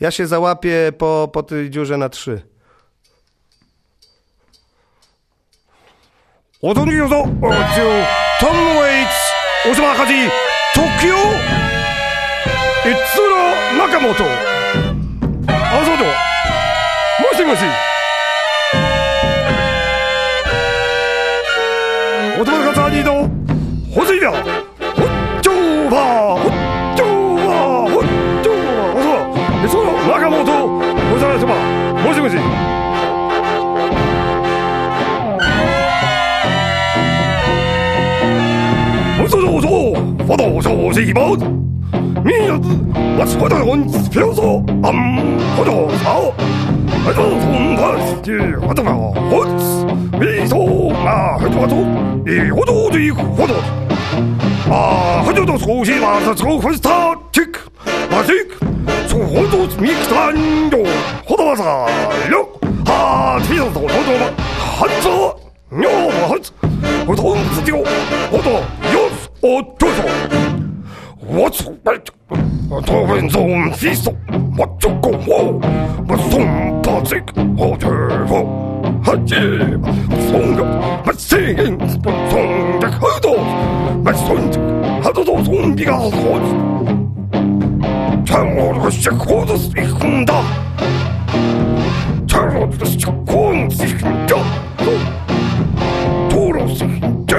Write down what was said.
Ja się załapię po, po tej dziurze na trzy. おとによぞ、おちょ、トムウェイツ、おしまかじ、東京、いつら中本。あ、そうだ。もしもし。おとまかさもしもし。我走走走，我到手是一包子。明日我出的文字飘说，嗯，我就操，我就从他去，我就要我你说啊，我就走，一我就一我就啊，我就到手是把它抽回他 tick，啊 tick，从我就 mix 单哟，我都啥哟，啊，提着走走走吧，汉子，哟，汉子。我同志丢，我都有我这种，我从来我头文从西送，我就够我，我送他这个我这个，哈姐，送个我心，我送的很多，我送这个很多都送比较好，看我这个小伙子是很大，看我这个小伙子是很大。Чамургаш хуудас ихэндэ. Чамургаш хуудас ихэндэ. Турус ихэндэ.